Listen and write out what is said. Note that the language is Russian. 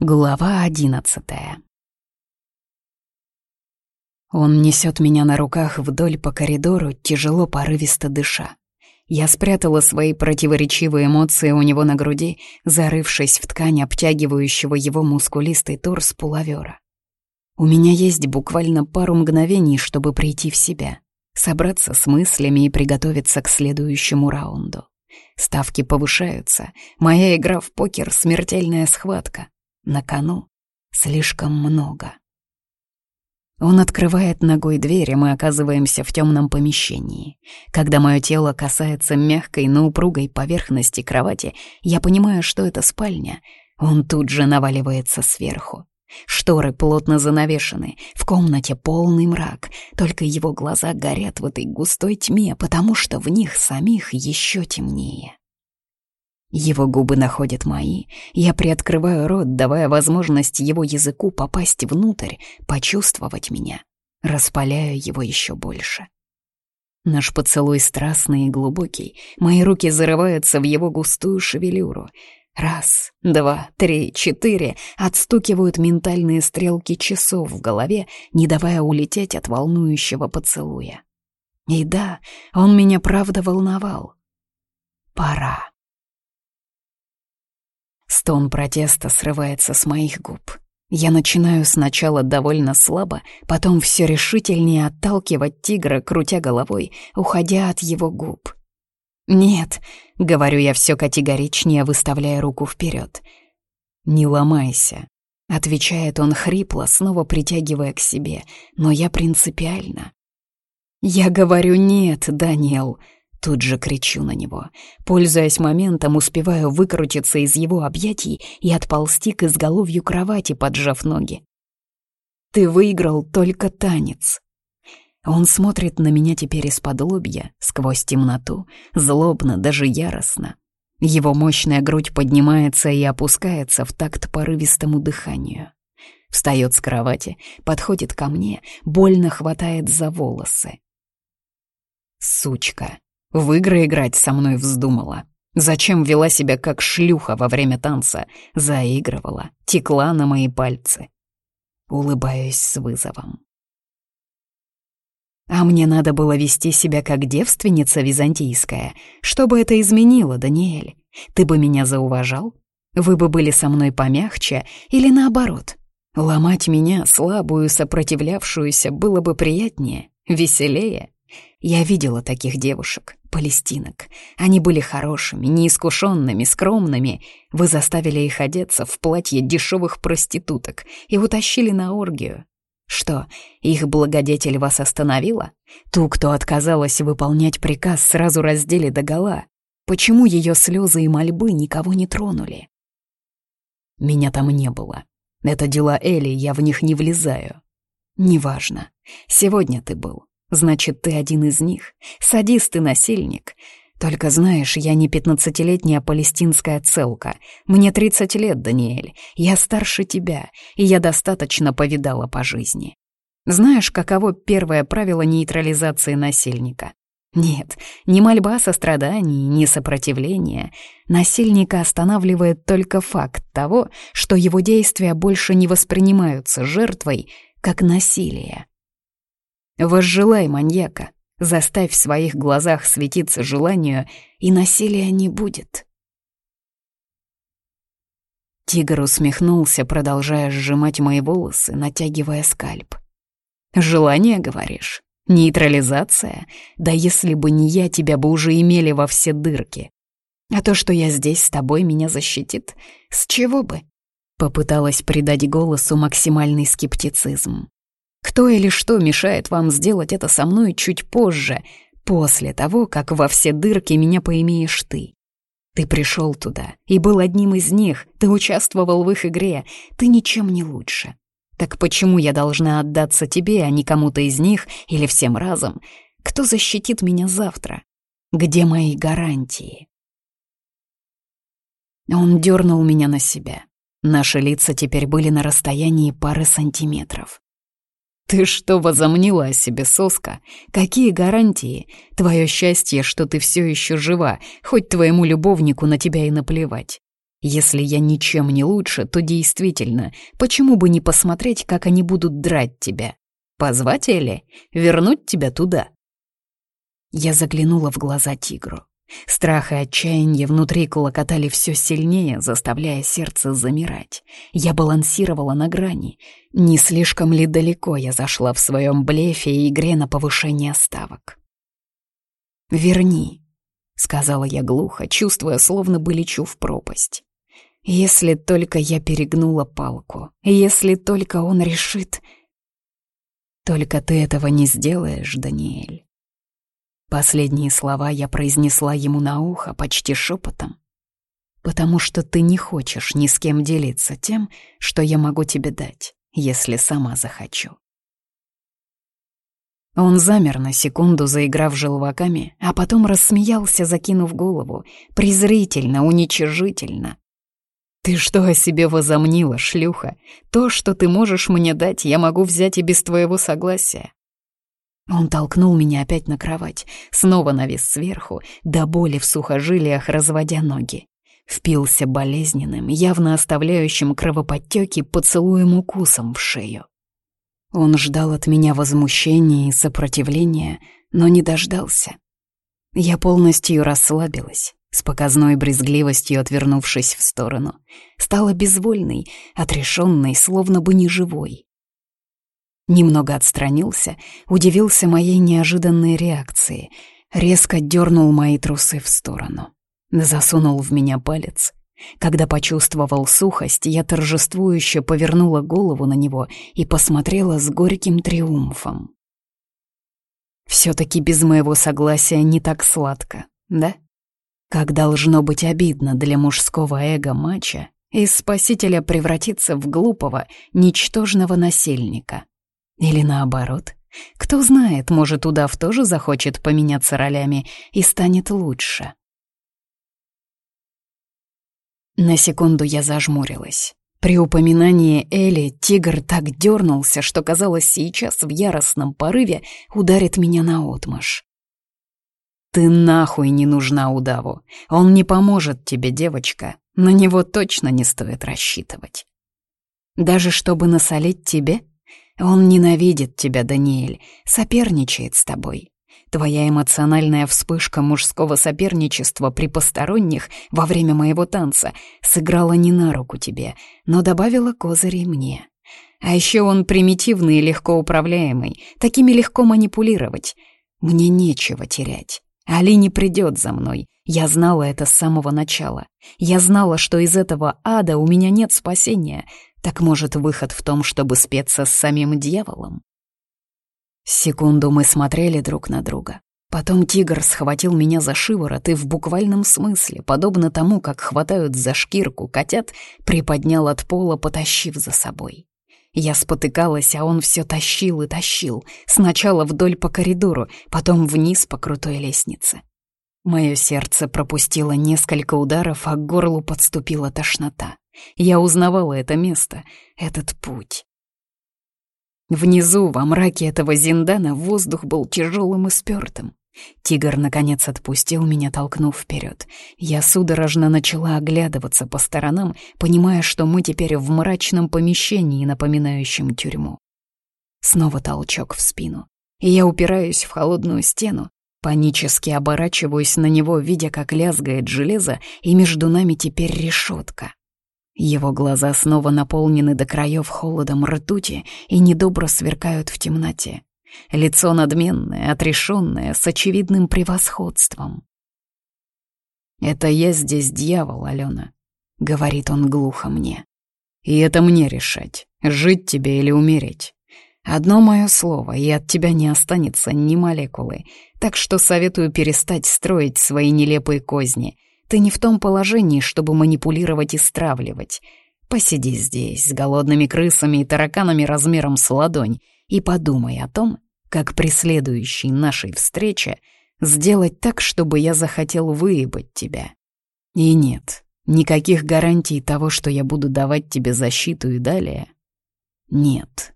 Глава одиннадцатая Он несет меня на руках вдоль по коридору, тяжело порывисто дыша. Я спрятала свои противоречивые эмоции у него на груди, зарывшись в ткань обтягивающего его мускулистый торс пуловера. У меня есть буквально пару мгновений, чтобы прийти в себя, собраться с мыслями и приготовиться к следующему раунду. Ставки повышаются, моя игра в покер — смертельная схватка. На кону слишком много. Он открывает ногой дверь, и мы оказываемся в темном помещении. Когда мое тело касается мягкой, но упругой поверхности кровати, я понимаю, что это спальня. Он тут же наваливается сверху. Шторы плотно занавешены, в комнате полный мрак, только его глаза горят в этой густой тьме, потому что в них самих еще темнее. Его губы находят мои, я приоткрываю рот, давая возможность его языку попасть внутрь, почувствовать меня. Распаляю его еще больше. Наш поцелуй страстный и глубокий, мои руки зарываются в его густую шевелюру. Раз, два, три, четыре отстукивают ментальные стрелки часов в голове, не давая улететь от волнующего поцелуя. И да, он меня правда волновал. Пора. Стон протеста срывается с моих губ. Я начинаю сначала довольно слабо, потом все решительнее отталкивать тигра, крутя головой, уходя от его губ. «Нет», — говорю я все категоричнее, выставляя руку вперед. «Не ломайся», — отвечает он хрипло, снова притягивая к себе, но я принципиально. «Я говорю нет, Даниэл», Тут же кричу на него. Пользуясь моментом, успеваю выкрутиться из его объятий и отползти к изголовью кровати, поджав ноги. «Ты выиграл только танец». Он смотрит на меня теперь из-под лобья, сквозь темноту, злобно, даже яростно. Его мощная грудь поднимается и опускается в такт порывистому дыханию. Встает с кровати, подходит ко мне, больно хватает за волосы. «Сучка!» В игры играть со мной вздумала. Зачем вела себя как шлюха во время танца? Заигрывала, текла на мои пальцы. Улыбаюсь с вызовом. А мне надо было вести себя как девственница византийская. Что бы это изменило, Даниэль? Ты бы меня зауважал? Вы бы были со мной помягче или наоборот? Ломать меня, слабую, сопротивлявшуюся, было бы приятнее, веселее. Я видела таких девушек, палестинок. Они были хорошими, неискушенными, скромными. Вы заставили их одеться в платье дешевых проституток и утащили на оргию. Что, их благодетель вас остановила? Ту, кто отказалась выполнять приказ, сразу раздели догола. Почему ее слезы и мольбы никого не тронули? Меня там не было. Это дела Эли, я в них не влезаю. Неважно. Сегодня ты был. Значит, ты один из них. Садист и насильник. Только знаешь, я не пятнадцатилетняя палестинская целка. Мне тридцать лет, Даниэль. Я старше тебя, и я достаточно повидала по жизни. Знаешь, каково первое правило нейтрализации насильника? Нет, ни мольба сострадания, ни сопротивление. Насильника останавливает только факт того, что его действия больше не воспринимаются жертвой как насилие. Возжелай маньяка, заставь в своих глазах светиться желанию, и насилия не будет. Тигр усмехнулся, продолжая сжимать мои волосы, натягивая скальп. «Желание, говоришь? Нейтрализация? Да если бы не я, тебя бы уже имели во все дырки. А то, что я здесь с тобой, меня защитит. С чего бы?» Попыталась придать голосу максимальный скептицизм. Кто или что мешает вам сделать это со мной чуть позже, после того, как во все дырки меня поимеешь ты? Ты пришел туда и был одним из них, ты участвовал в их игре, ты ничем не лучше. Так почему я должна отдаться тебе, а не кому-то из них или всем разом? Кто защитит меня завтра? Где мои гарантии? Он дернул меня на себя. Наши лица теперь были на расстоянии пары сантиметров. «Ты что возомнила о себе, соска? Какие гарантии? Твое счастье, что ты все еще жива, хоть твоему любовнику на тебя и наплевать. Если я ничем не лучше, то действительно, почему бы не посмотреть, как они будут драть тебя? Позвать Элли? Вернуть тебя туда?» Я заглянула в глаза тигру. Страх и отчаяние внутри клокотали все сильнее, заставляя сердце замирать. Я балансировала на грани. Не слишком ли далеко я зашла в своем блефе и игре на повышение ставок? «Верни», — сказала я глухо, чувствуя, словно бы лечу в пропасть. «Если только я перегнула палку, если только он решит...» «Только ты этого не сделаешь, Даниэль». Последние слова я произнесла ему на ухо почти шепотом. «Потому что ты не хочешь ни с кем делиться тем, что я могу тебе дать, если сама захочу». Он замер на секунду, заиграв желваками, а потом рассмеялся, закинув голову, презрительно, уничижительно. «Ты что о себе возомнила, шлюха? То, что ты можешь мне дать, я могу взять и без твоего согласия. Он толкнул меня опять на кровать, снова навис сверху, до боли в сухожилиях, разводя ноги. Впился болезненным, явно оставляющим кровоподтёки поцелуем-укусом в шею. Он ждал от меня возмущения и сопротивления, но не дождался. Я полностью расслабилась, с показной брезгливостью отвернувшись в сторону. Стала безвольной, отрешенной, словно бы неживой. Немного отстранился, удивился моей неожиданной реакции, резко дернул мои трусы в сторону. Засунул в меня палец. Когда почувствовал сухость, я торжествующе повернула голову на него и посмотрела с горьким триумфом. Все-таки без моего согласия не так сладко, да? Как должно быть обидно для мужского эго мача из спасителя превратиться в глупого, ничтожного насильника. Или наоборот. Кто знает, может, удав тоже захочет поменяться ролями и станет лучше. На секунду я зажмурилась. При упоминании Эли тигр так дернулся, что казалось сейчас в яростном порыве ударит меня наотмашь. «Ты нахуй не нужна удаву. Он не поможет тебе, девочка. На него точно не стоит рассчитывать. Даже чтобы насолить тебе?» Он ненавидит тебя, Даниэль, соперничает с тобой. Твоя эмоциональная вспышка мужского соперничества при посторонних во время моего танца сыграла не на руку тебе, но добавила козырей мне. А еще он примитивный и легко управляемый, такими легко манипулировать. Мне нечего терять. Али не придет за мной. Я знала это с самого начала. Я знала, что из этого ада у меня нет спасения, так может, выход в том, чтобы спеться с самим дьяволом? Секунду мы смотрели друг на друга. Потом тигр схватил меня за шиворот и в буквальном смысле, подобно тому, как хватают за шкирку котят, приподнял от пола, потащив за собой. Я спотыкалась, а он все тащил и тащил, сначала вдоль по коридору, потом вниз по крутой лестнице. Мое сердце пропустило несколько ударов, а к горлу подступила тошнота. Я узнавала это место, этот путь. Внизу, во мраке этого зиндана, воздух был тяжелым и спёртым. Тигр, наконец, отпустил меня, толкнув вперед. Я судорожно начала оглядываться по сторонам, понимая, что мы теперь в мрачном помещении, напоминающем тюрьму. Снова толчок в спину. Я упираюсь в холодную стену, панически оборачиваюсь на него, видя, как лязгает железо, и между нами теперь решетка. Его глаза снова наполнены до краев холодом ртути и недобро сверкают в темноте. Лицо надменное, отрешенное, с очевидным превосходством. «Это я здесь дьявол, Алена», — говорит он глухо мне. «И это мне решать, жить тебе или умереть. Одно мое слово, и от тебя не останется ни молекулы, так что советую перестать строить свои нелепые козни — ты не в том положении, чтобы манипулировать и стравливать. Посиди здесь с голодными крысами и тараканами размером с ладонь и подумай о том, как при следующей нашей встрече сделать так, чтобы я захотел выебать тебя. И нет, никаких гарантий того, что я буду давать тебе защиту и далее. Нет.